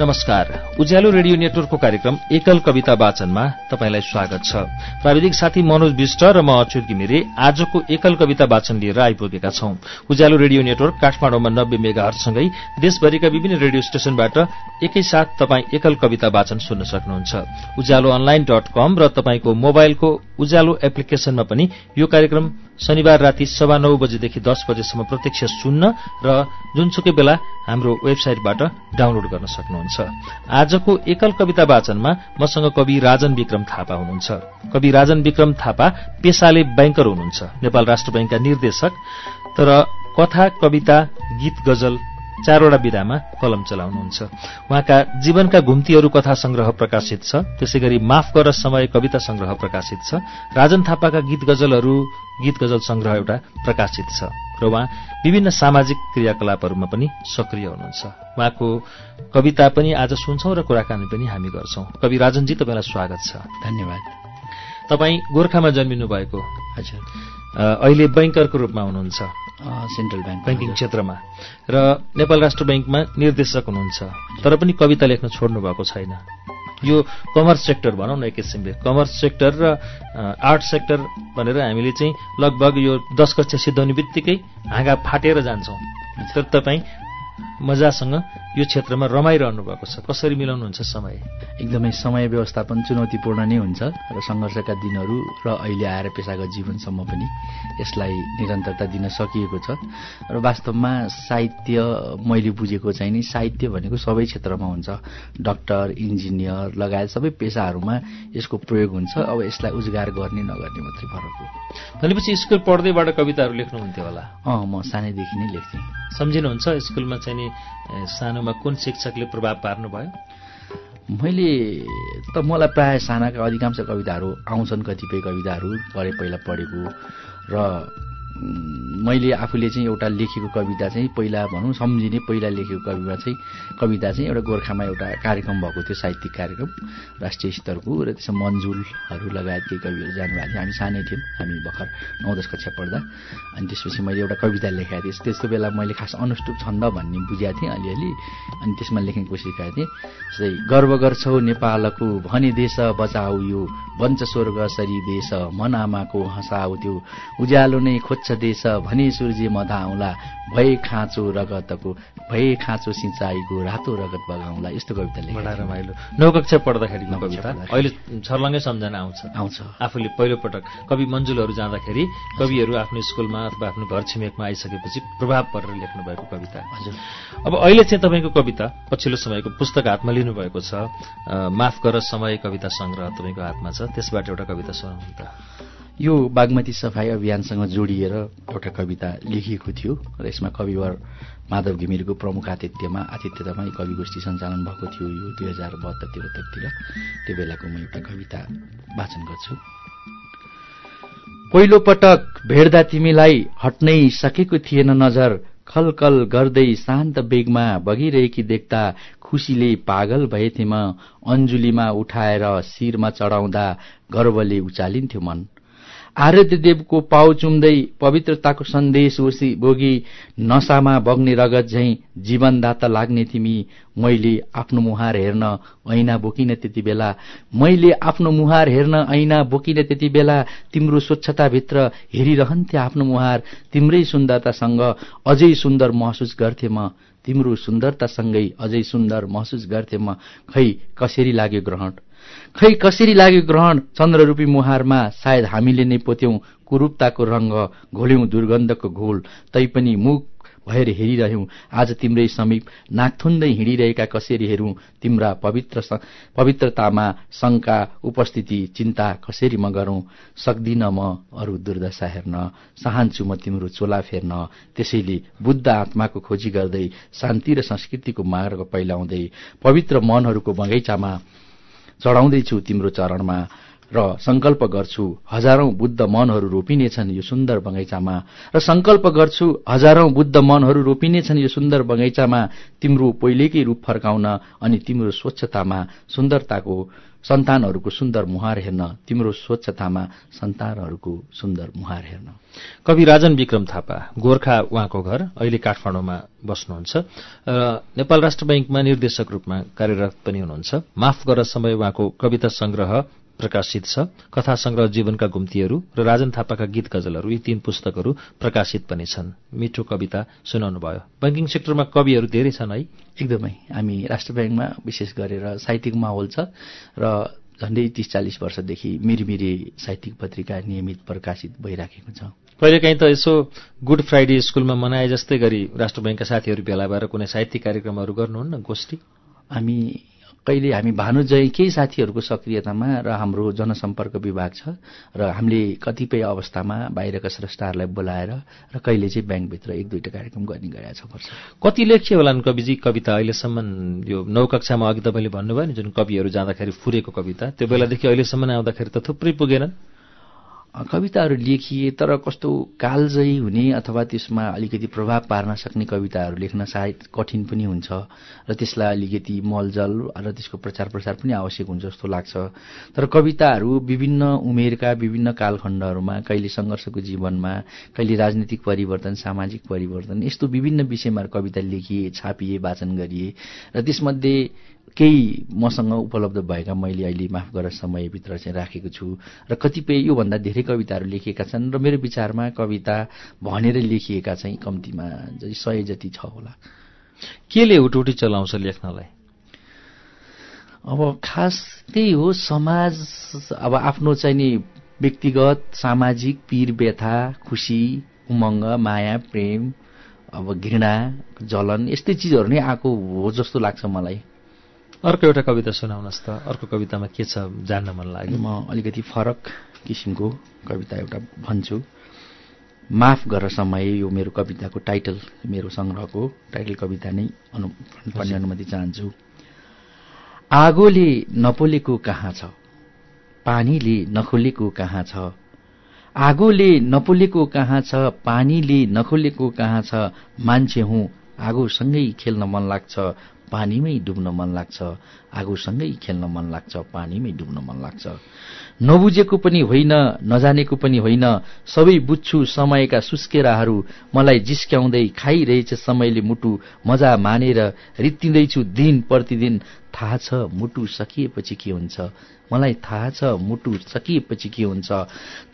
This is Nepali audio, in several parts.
नमस्कार। उज्यालो रेडियो नेटवर्कको कार्यक्रम एकल कविता वाचनमा तपाईँलाई स्वागत छ। प्राविधिक साथी मनोज विष्ट र म अच्युत घिमिरे आजको एकल कविता वाचन लिएर आइपुगेका छौं। उज्यालो रेडियो नेटवर्क काठमाडौँमा नब्बे मेगाहरसँगै देशभरिका विभिन्न रेडियो स्टेशनबाट एकैसाथ तपाईँ एकल कविता वाचन सुन्न सक्नुहुन्छ। उज्यालो अनलाइन डट कम र तपाईँको मोबाइलको उज्यालो एप्लिकेशनमा पनि यो कार्यक्रम शनिबार राति सवा नौ बजेदेखि दस बजेसम्म प्रत्यक्ष सुन्न र जुनसुकै बेला हाम्रो वेबसाइटबाट डाउनलोड गर्न सक्नुहुन्छ। आजको एकल कविता वाचनमा मसँग कवि राजन विक्रम थापा हुनुहुन्छ। कवि राजन विक्रम थापा पेसाले ब्याङ्कर हुनुहुन्छ। नेपाल राष्ट्र ब्याङ्कका निर्देशक। तर कथा कविता गीत गजल चारवटा विधामा कलम चलाउनुहुन्छ। उहाँका जीवनका घुम्तीहरू कथा संग्रह प्रकाशित छ। त्यसै गरी माफ गर समय कविता संग्रह प्रकाशित छ। राजन थापाका गीत गजलहरू गीत गजल संग्रह एउटा प्रकाशित छ। र उहाँ विभिन्न सामाजिक क्रियाकलापहरूमा पनि सक्रिय हुनुहुन्छ। उहाँको कविता पनि आज सुन्छौं र कुराकानी पनि हामी गर्छौं। कवि राजनजी तपाईँलाई स्वागत छ। धन्यवाद। तपाईँ गोर्खामा जन्मिनु भएको हजुर। अहिले बैंकरको रूपमा हुनुहुन्छ। सेन्ट्रल ब्याङ्क ब्याङ्किङ क्षेत्रमा। र नेपाल राष्ट्र ब्याङ्कमा निर्देशक हुनुहुन्छ। तर पनि कविता लेख्न छोड्नु भएको छैन। यो कमर्स सेक्टर भनौँ न एक किसिमले। कमर्स सेक्टर र आर्ट सेक्टर भनेर हामीले चाहिँ लगभग यो दस कक्षा सिद्धाउने बित्तिकै हाँगा फाटेर जान्छौँ। तर तपाईँ मजासँग यो क्षेत्रमा रमाइरहनु भएको छ। कसरी मिलाउनुहुन्छ समय? एकदमै समय व्यवस्थापन चुनौतीपूर्ण नै हुन्छ र सङ्घर्षका दिनहरू र अहिले आएर पेसागत जीवनसम्म पनि यसलाई निरन्तरता दिन सकिएको छ। र वास्तवमा साहित्य मैले बुझेको चाहिँ नि साहित्य भनेको सबै क्षेत्रमा हुन्छ। डक्टर इन्जिनियर लगायत सबै पेसाहरूमा यसको प्रयोग हुन्छ। अब यसलाई उजगार गर्ने नगर्ने मात्रै फरक हो। भनेपछि स्कुल पढ्दैबाट कविताहरू लेख्नुहुन्थ्यो होला। अँ म सानैदेखि नै लेख्थेँ। सम्झिनुहुन्छ स्कुलमा चाहिँ? नि सानोमा कुन शिक्षकले प्रभाव पार्नुभयो? मैले त मलाई प्राय सानाका अधिकांश कविताहरू आउँछन् कतिपय कविताहरू पढे पहिला पढेको र मैले आफूले चाहिँ एउटा लेखेको कविता चाहिँ पहिला भनौँ सम्झिने पहिला लेखेको कविमा चाहिँ कविता चाहिँ एउटा गोर्खामा एउटा कार्यक्रम भएको थियो साहित्यिक कार्यक्रम राष्ट्रिय स्तरको र त्यसमा मन्जुलहरू लगायत केही कविहरू जानुभएको थियो। हामी सानै थियौँ हामी भर्खर नौ दस कक्षा पढ्दा। अनि त्यसपछि मैले एउटा कविता लेखेको थिएँ। त्यस्तो बेला मैले खास अनुष्टुप छन्द भन्ने बुझेको थिएँ अलिअलि। अनि त्यसमा लेख्ने कोसिस गरेको थिएँ जस्तै गर्व गर्छौ नेपालको भने देश बचाउ यो। वञ्च स्वर्ग सरी देश मन आमाको हँसाउ त्यो। उज्यालो नै खोज्छ देश भने सूर्य मधा आउँला भए खाँचो रगतको भए खाँचो सिंचाइको रातो रगत बगाउँला। यस्तो कविता रमाइलो। नौ कक्षा पढ्दाखेरिको कविता। अहिले छर्लङ्गै सम्झना आउँछ। आउँछ। आफूले पहिलोपटक कवि मन्जुलहरू जाँदाखेरि कविहरू आफ्नो स्कुलमा अथवा आफ्नो घर छिमेकमा आइसकेपछि प्रभाव परेर लेख्नु भएको कविता। हजुर। अब अहिले चाहिँ तपाईँको कविता पछिल्लो समयको पुस्तक हातमा लिनुभएको छ। माफ गर समय कविता संग्रह तपाईँको हातमा छ। त्यसबाट एउटा कविता सुनाउनु त यो बागमती सफाई अभियानसँग जोडिएर एउटा कविता लेखिएको थियो र यसमा कविवर माधव घिमिरेको प्रमुख आतिथ्यमा आतिथ्यतामा कवि गोष्ठी सञ्चालन भएको थियो यो दुई हजार बहत्तर त्रिहत्तरतिर। त्यो बेलाको म एउटा कविता वाचन गर्छु। पहिलो पटक भेट्दा तिमीलाई हट्नै सकेको थिएन नजर खलकल गर्दै शान्त बेगमा बगिरहेकी देख्दा खुसीले पागल भएथे म। अञ्जुलीमा उठाएर शिरमा चढाउँदा गर्वले उचालिन्थ्यो मन। आराध्य देवको पाउ चुम्दै पवित्रताको सन्देश ओसी बोगी नसामा बग्ने रगत झैं जीवनदाता लाग्ने तिमी। मैले आफ्नो मुहार हेर्न ऐना बोकिन त्यति बेला। मैले आफ्नो मुहार हेर्न ऐना बोकिन त्यति बेला। तिम्रो स्वच्छताभित्र हेरिरहन्थे आफ्नो मुहार। तिम्रै सुन्दरतासँग अझै सुन्दर महसुस गर्थे म। तिम्रो सुन्दरतासँगै अझै सुन्दर महसुस गर्थे म। खै कसरी लाग्यो ग्रहण? खै कसरी लाग्यो ग्रहण? चन्द्ररूपी मुहारमा सायद हामीले नै पोत्यौं कुरूपताको रंग घोल्यौं दुर्गन्धको घोल तैपनि मुख भएर हेरिरह्यौं। आज तिम्रै समीप नाकथुन्दै हिँडिरहेका कसरी हेरौं? तिम्रा पवित्र पवित्रतामा शंका उपस्थिति चिन्ता कसरी म गरौं? सक्दिन म अरू दुर्दशा हेर्न चाहन्छु म तिम्रो चोला फेर्न। त्यसैले बुद्ध आत्माको खोजी गर्दै शान्ति र संस्कृतिको मार्ग पैलाउँदै पवित्र मनहरूको बगैँचामा चढाउँदैछु तिम्रो चरणमा। र संकल्प गर्छु हजारौं बुद्ध मनहरू रोपिनेछन् यो सुन्दर बगैँचामा। र संकल्प गर्छु हजारौं बुद्ध मनहरू रोपिनेछन् यो सुन्दर बगैँचामा। तिम्रो पहिलेकै रूप फर्काउन अनि तिम्रो स्वच्छतामा सुन्दरताको सन्तानहरूको सुन्दर मुहार हेर्न तिम्रो स्वच्छतामा सन्तानहरूको सुन्दर मुहार हेर्न। कवि राजन विक्रम थापा गोर्खा उहाँको घर अहिले काठमाडौँमा बस्नुहुन्छ। र नेपाल राष्ट्र ब्याङ्कमा निर्देशक रूपमा कार्यरत पनि हुनुहुन्छ। माफ गर समय उहाँको कविता संग्रह प्रकाशित छ। कथा संग्रह जीवनका गुम्तीहरू र राजन थापाका गीत गजलहरू यी तीन पुस्तकहरू प्रकाशित पनि छन्। मिठो कविता सुनाउनु भयो ब्याङ्किङ सेक्टरमा कविहरू धेरै छन् है। एकदमै। हामी राष्ट्र ब्याङ्कमा विशेष गरेर साहित्यिक माहौल छ र झण्डै तीस चालिस वर्षदेखि मिरिमिरी साहित्यिक पत्रिका नियमित प्रकाशित भइराखेको छ। कहिलेकाहीँ त यसो गुड फ्राइडे स्कुलमा मनाए जस्तै गरी राष्ट्र ब्याङ्कका साथीहरू भेला भएर कुनै साहित्यिक कार्यक्रमहरू गर्नुहुन्न गोष्ठी? हामी कहिले हामी भानु जय केही साथीहरूको सक्रियतामा र हाम्रो जनसम्पर्क विभाग छ र हामीले कतिपय अवस्थामा बाहिरका स्रष्टाहरूलाई बोलाएर र कहिले चाहिँ ब्याङ्कभित्र एक दुईवटा कार्यक्रम गर्ने गरेका छौँ कति लेखियो होला कविजी? कविता अहिलेसम्म यो नौ कक्षामा अघि तपाईँले भन्नुभयो नि जुन कविहरू जाँदाखेरि फुरेको कविता त्यो बेलादेखि अहिलेसम्म आउँदाखेरि त थुप्रै पुगेनन्। कविताहरू लेखिए तर कस्तो कालजयी हुने अथवा त्यसमा अलिकति प्रभाव पार्न सक्ने कविताहरू लेख्न सायद कठिन पनि हुन्छ र त्यसलाई अलिकति मलजल र त्यसको प्रचार प्रसार पनि आवश्यक हुन्छ जस्तो लाग्छ। तर कविताहरू विभिन्न उमेरका विभिन्न कालखण्डहरूमा कहिले सङ्घर्षको जीवनमा कहिले राजनीतिक परिवर्तन सामाजिक परिवर्तन यस्तो विभिन्न विषयमा कविता लेखिए छापिए वाचन गरिए र त्यसमध्ये केही मसँग उपलब्ध भएका मैले अहिले माफ गर समयभित्र चाहिँ राखेको छु र कतिपय योभन्दा धेरै कविताहरू लेखिएका छन् र मेरो विचारमा कविता भनेर लेखिएका चाहिँ कम्तीमा सय जति छ होला। केले हुटुटी चलाउँछ लेख्नलाई? अब खास त्यही हो समाज अब आफ्नो चाहिँ नि व्यक्तिगत सामाजिक पीर व्यथा खुसी उमङ्ग माया प्रेम अब घृणा जलन यस्तै चिजहरू नै आएको हो जस्तो लाग्छ मलाई। अर्को एउटा कविता सुनाउनुहोस् त। अर्को कवितामा के छ जान्न मन लाग्यो? म अलिकति फरक किसिमको कविता एउटा भन्छु। माफ गर समय यो मेरो कविताको टाइटल मेरो सङ्ग्रहको टाइटल कविता नै अनु पढ्ने अनुमति चाहन्छु। आगोले नपोलेको कहाँ छ? पानीले नखोलेको कहाँ छ? आगोले नपोलेको कहाँ छ? पानीले नखोलेको कहाँ छ? मान्छे हुँ आगोसँगै खेल्न मन लाग्छ। पानीमै डुब्न मन लाग्छ। आगोसँगै खेल्न मन लाग्छ पानीमै डुब्न मन लाग्छ। नबुझेको पनि होइन नजानेको पनि होइन। सबै बुझ्छु समयका सुस्केराहरू मलाई जिस्क्याउँदै खाइरहेछ समयले मुटु। मजा मानेर रित्तिँदैछु दिन प्रतिदिन। थाहा छ मुटु सकिएपछि के हुन्छ? मलाई थाहा छ मुटु सकिएपछि के हुन्छ?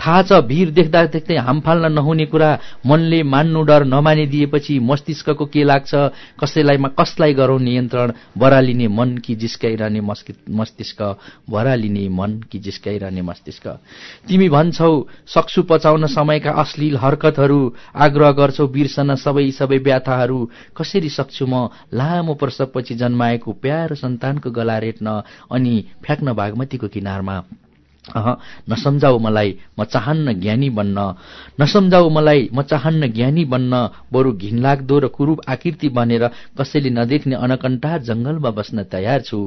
थाहा छ भिर देख्दा देख्दै हाम फाल्न नहुने कुरा। मनले मान्नु डर नमानिदिएपछि मस्तिष्कको के लाग्छ? कसैलाई कसलाई गरौँ नियन्त्रण बरालिने मन कि जिस्काइरहने मस्तिष्क बरालिने मन कि जिस्काइरहने मस्तिष्क। तिमी भन्छौ सक्छु पचाउन समयका अश्लील हरकतहरू आग्रह गर्छौ बिर्सन सबै सबै व्याथाहरू। कसरी सक्छु म? लामो प्रसवपछि जन्माएको प्यारो सन्तानको गला रेट्न अनि फ्याँक्न बागमतीको किनारमा नसम्झाऊ मलाई म चाहन्न ज्ञानी बन्न। नसम्झाऊ मलाई म चाहन्न ज्ञानी बन्न। बरु घिनलाग्दो र कुरूप आकृति बनेर कसैले नदेख्ने अनकन्टा जंगलमा बस्न तयार छु।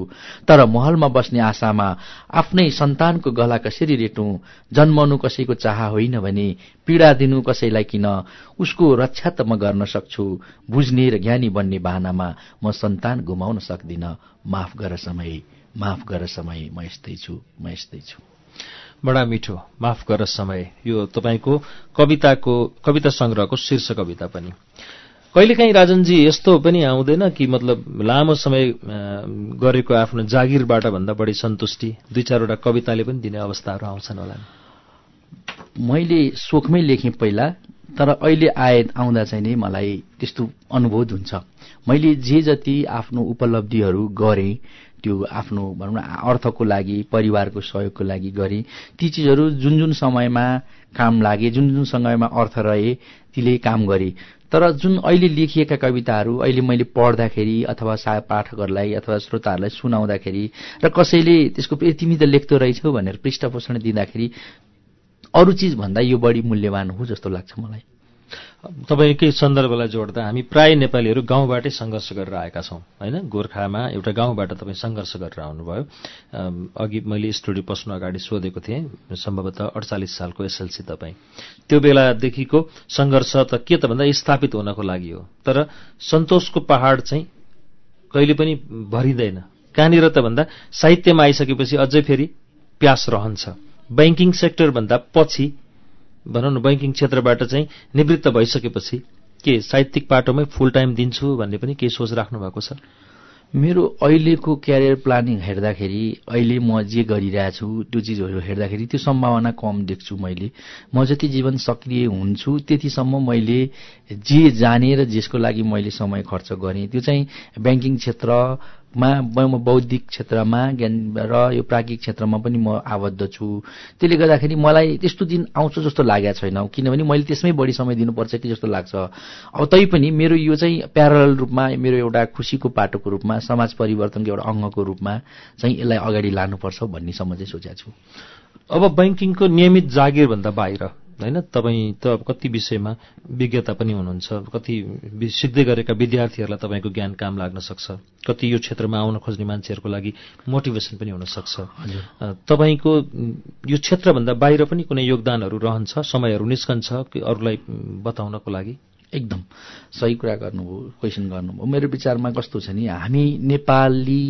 तर महलमा बस्ने आशामा आफ्नै सन्तानको गला कसरी रेटौं? जन्मनु कसैको चाह होइन भने पीड़ा दिनु कसैलाई किन? उसको रक्षा त म गर्न सक्छु। बुझ्ने र ज्ञानी बन्ने बाहनामा म सन्तान गुमाउन सक्दिन। माफ गर समय माफ गर समय म यस्तै छु म यस्तै छु। बडा मिठो। माफ गर समय। यो तपाईँको कविताको कविता संग्रहको शीर्ष कविता पनि। कहिलेकाहीँ राजनजी यस्तो पनि आउँदैन कि मतलब लामो समय गरेको आफ्नो जागिरबाट भन्दा बढी सन्तुष्टि? दुई चारवटा कविताले पनि दिने अवस्थाहरू आउँछन् होला मैले सोखमै लेखेँ पहिला तर अहिले आए आउँदा चाहिँ नै मलाई त्यस्तो अनुभूत हुन्छ। मैले जे जति आफ्नो उपलब्धिहरू गरेँ त्यो आफ्नो भनौँ न अर्थको लागि परिवारको सहयोगको लागि गरे ती चिजहरू जुन जुन समयमा काम लागे जुन जुन समयमा अर्थ रहे तीले काम गरे। तर जुन अहिले लेखिएका कविताहरू अहिले मैले पढ्दाखेरि अथवा सा पाठकहरूलाई अथवा श्रोताहरूलाई सुनाउँदाखेरि र कसैले त्यसको तिमी त लेख्दो रहेछौ भनेर पृष्ठपोषण दिँदाखेरि अरू चिज भन्दा यो बढी मूल्यवान हो जस्तो लाग्छ मलाई। तपाईँकै सन्दर्भलाई जोड्दा हामी प्राय नेपालीहरू गाउँबाटै सङ्घर्ष गरेर आएका छौँ होइन? गोर्खामा एउटा गाउँबाट तपाईँ सङ्घर्ष गरेर आउनुभयो। अघि मैले स्टुडियो पस्नु अगाडि सोधेको थिएँ सम्भवतः अडचालिस सालको एसएलसी तपाईँ। त्यो बेलादेखिको सङ्घर्ष त के त भन्दा स्थापित हुनको लागि हो। तर सन्तोषको पहाड चाहिँ कहिले पनि भरिँदैन। कहाँनिर त भन्दा साहित्यमा आइसकेपछि अझै फेरि प्यास रहन्छ। ब्याङ्किङ सेक्टरभन्दा पछि भनौँ न बैङ्किङ क्षेत्रबाट चाहिँ निवृत्त भइसकेपछि के साहित्यिक पाटोमै फुल टाइम दिन्छु भन्ने पनि केही सोच राख्नु भएको छ? मेरो अहिलेको क्यारियर प्लानिङ हेर्दाखेरि अहिले म जे गरिरहेछु त्यो चिजहरू हेर्दाखेरि त्यो सम्भावना कम देख्छु मैले। म जति जीवन सक्रिय हुन्छु त्यतिसम्म मैले जे जानेर जसको लागि मैले समय खर्च गरेँ त्यो चाहिँ ब्याङ्किङ क्षेत्र मा म बौद्धिक क्षेत्रमा ज्ञान र यो प्राज्ञिक क्षेत्रमा पनि म आबद्ध छु। त्यसले गर्दाखेरि मलाई त्यस्तो दिन आउँछ जस्तो लागेको छैन किनभने मैले त्यसमै बढी समय दिनुपर्छ कि जस्तो लाग्छ। अब तैपनि मेरो यो चाहिँ प्यारल रूपमा मेरो एउटा खुसीको पाटोको रूपमा समाज परिवर्तनको एउटा अङ्गको रूपमा चाहिँ यसलाई अगाडि लानुपर्छ भन्नेसम्म चाहिँ सोचेको छु। अब ब्याङ्किङको नियमित जागिरभन्दा बाहिर होइन? तपाईँ त अब कति विषयमा विज्ञता पनि हुनुहुन्छ। कति सिक्दै गरेका विद्यार्थीहरूलाई तपाईँको ज्ञान काम लाग्न सक्छ। कति यो क्षेत्रमा आउन खोज्ने मान्छेहरूको लागि मोटिभेसन पनि हुनसक्छ तपाईँको यो क्षेत्रभन्दा बाहिर पनि कुनै योगदानहरू रहन्छ? समयहरू निस्कन्छ अरूलाई बताउनको लागि? एकदम। सही कुरा गर्नुभयो क्वेसन गर्नुभयो। मेरो विचारमा कस्तो छ नि हामी नेपाली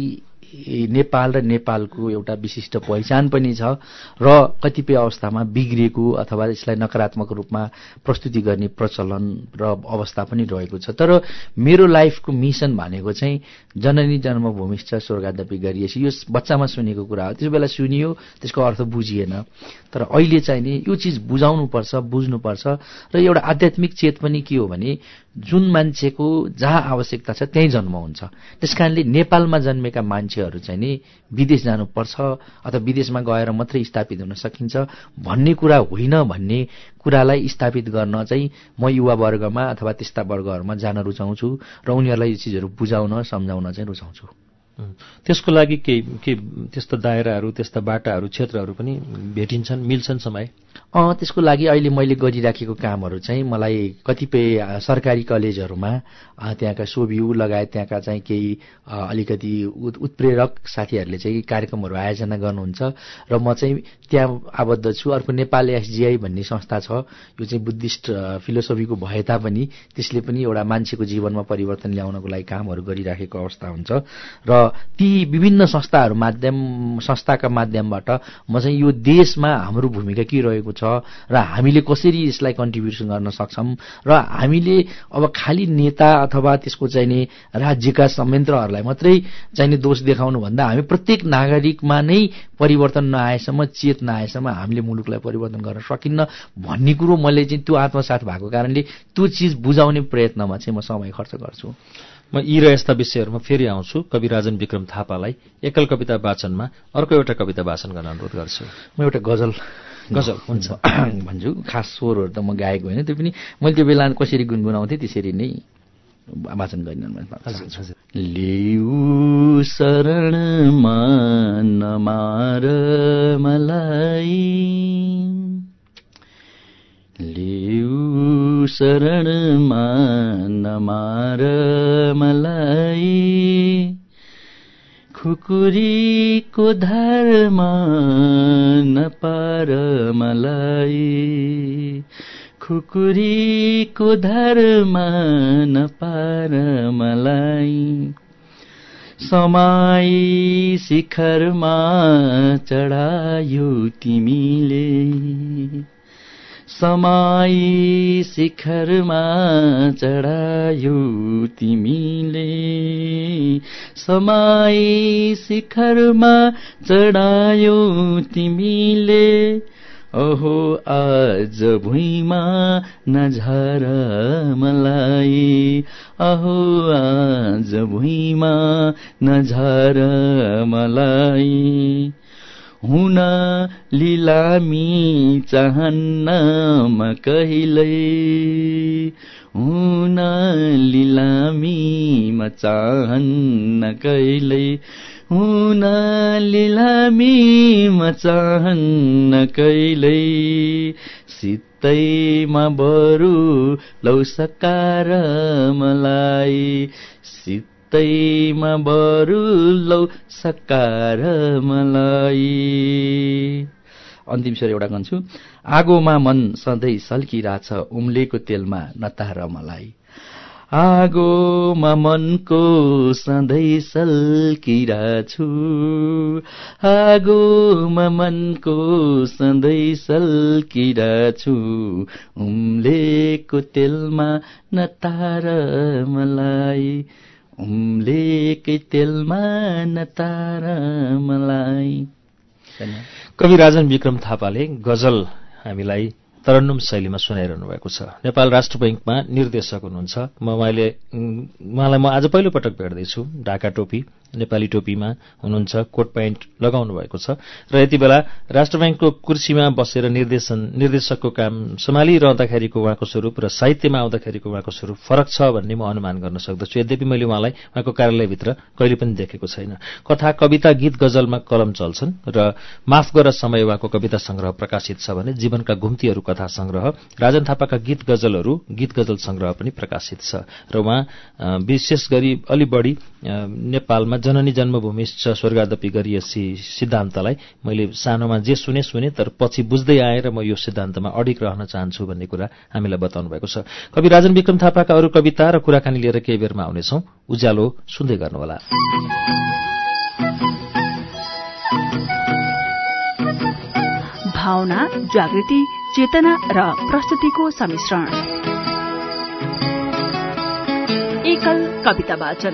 नेपाल र नेपालको एउटा विशिष्ट पहिचान पनि छ र कतिपय अवस्थामा बिग्रिएको अथवा यसलाई नकारात्मक रूपमा प्रस्तुति गर्ने प्रचलन र अवस्था पनि रहेको छ। तर मेरो लाइफको मिसन भनेको चाहिँ जननी जन्मभूमिष्ठ स्वर्गादपी गरिएपछि यो बच्चामा सुनेको कुरा हो। त्यस बेला सुनियो त्यसको अर्थ बुझिएन। तर अहिले चाहिँ नि यो चिज बुझाउनुपर्छ बुझ्नुपर्छ र एउटा आध्यात्मिक चेत पनि के हो भने जुन मान्छेको जहाँ आवश्यकता छ त्यहीँ जन्म हुन्छ। त्यस कारणले नेपालमा जन्मेका मान्छेहरू चाहिँ नि विदेश जानुपर्छ अथवा विदेशमा गएर मात्रै स्थापित हुन सकिन्छ भन्ने कुरा होइन भन्ने कुरालाई स्थापित गर्न चाहिँ म युवा वर्गमा अथवा त्यस्ता वर्गहरूमा जान रुचाउँछु र उनीहरूलाई यो चिजहरू बुझाउन सम्झाउन चाहिँ रुचाउँछु। त्यसको लागि केही के त्यस्ता दायराहरू त्यस्ता बाटाहरू क्षेत्रहरू पनि भेटिन्छन् मिल्छन् समय? त्यसको लागि अहिले मैले गरिराखेको कामहरू चाहिँ मलाई कतिपय सरकारी कलेजहरूमा त्यहाँका सोभ्यू लगायत त्यहाँका चाहिँ केही अलिकति उत्प्रेरक साथीहरूले चाहिँ कार्यक्रमहरू आयोजना गर्नुहुन्छ र म चाहिँ त्यहाँ आबद्ध छु। अर्को नेपाल एसजिआई भन्ने संस्था छ यो चाहिँ बुद्धिस्ट फिलोसफीको भए तापनि त्यसले पनि एउटा मान्छेको जीवनमा परिवर्तन ल्याउनको लागि कामहरू गरिराखेको अवस्था हुन्छ। र ती विभिन्न संस्थाहरू माध्यम संस्थाका माध्यमबाट म चाहिँ यो देशमा हाम्रो भूमिका के रहेको छ र हामीले कसरी यसलाई कन्ट्रिब्युसन गर्न सक्छौँ र हामीले अब खालि नेता अथवा त्यसको चाहिने राज्यका संयन्त्रहरूलाई मात्रै चाहिने दोष देखाउनु भन्दा हामी प्रत्येक नागरिकमा नै परिवर्तन नआएसम्म चेत नआएसम्म हामीले मुलुकलाई परिवर्तन गर्न सकिन्न भन्ने कुरो मैले चाहिँ त्यो आत्मसाथ भएको कारणले त्यो चिज बुझाउने प्रयत्नमा चाहिँ म समय खर्च गर्छु। म यी र यस्ता विषयहरूमा फेरि आउँछु। कवि राजन विक्रम थापालाई एकल कविता वाचनमा अर्को एउटा कविता वाचन गर्न अनुरोध गर्छु। म एउटा गजल। गजल हुन्छ। भन्छु। खास स्वरहरू त म गाएको होइन त्यो पनि मैले त्यो बेला कसरी गुनगुनाउँथेँ त्यसरी नै वाचन गरिरहनु लिउ शरणमा नमार मलाई। लिउ शरणमा नमार मलाई खुकुरीको धारमा नपार मलाई खुकुरीको धारमा नपार मलाई समाई शिखरमा चढायो तिमीले। समाई शिखरमा चढायो तिमीले। समाई शिखरमा चढायो तिमीले। अहो आज भुइँमा नझर मलाई। अहो आज भुइँमा नझर मलाई। हुन लिलामी चाहन्न म कहिल्यै हुन लिलामी म चाहन्न कहिल्यै हुन लिलामी म चाहन्न कहिल्यै सित्तैमा बरु लौ सकार मलाई। सित्तैमा बरु लौ सकार अन्तिम स्वर एउटा गन्छु आगोमा मन सधैँ सल्किरहेछ उम्लेको तेलमा नतार मलाई आगोमा मनको सधैँ सल्किरहेछु आगोमा मनको सधैँ सल्किरहेछु उम्लेको तेलमा नतार मलाई उम्लेकै तेलमा मलाई। कवि राजन विक्रम थापाले गजल हामीलाई तरन्नुम शैलीमा सुनाइरहनु भएको छ। नेपाल राष्ट्र बैङ्कमा निर्देशक हुनुहुन्छ। म उहाँले उहाँलाई म आज पहिलोपटक भेट्दैछु। ढाका टोपी। नेपाली टोपीमा हुनुहुन्छ कोट प्यान्ट लगाउनु भएको छ। र यति बेला राष्ट्र ब्याङ्कको कुर्सीमा बसेर निर्देशन निर्देशकको काम सम्हालिरहँदाखेरिको उहाँको स्वरूप र साहित्यमा आउँदाखेरिको उहाँको स्वरूप फरक छ भन्ने म अनुमान गर्न सक्दछु। यद्यपि मैले उहाँलाई उहाँको कार्यालयभित्र कहिले पनि देखेको छैन। कथा कविता गीत गजलमा कलम चल्छन् र माफ गर समय उहाँको कविता संग्रह प्रकाशित छ भने जीवनका घुम्तीहरू कथा संग्रह राजन थापाका गीत गजलहरू गीत गजल संग्रह पनि प्रकाशित छ। र उहाँ विशेष गरी अलि बढी नेपालमा जननी जन्मभूमि स्वर्गादपी गरिएसी सिद्धान्तलाई मैले सानोमा जे सुने सुने तर पछि बुझ्दै आएर म यो सिद्धान्तमा अडिक रहन चाहन्छु भन्ने कुरा हामीलाई बताउनु भएको छ। कवि राजन विक्रम थापाका अरू कविता र कुराकानी लिएर केही बेरमा आउनेछौ। उज्यालो सुन्दै गर्नुहोला। भावना जागृति चेतना र प्रस्तुतिको सम्मिश्रण एकल कविता वाचन।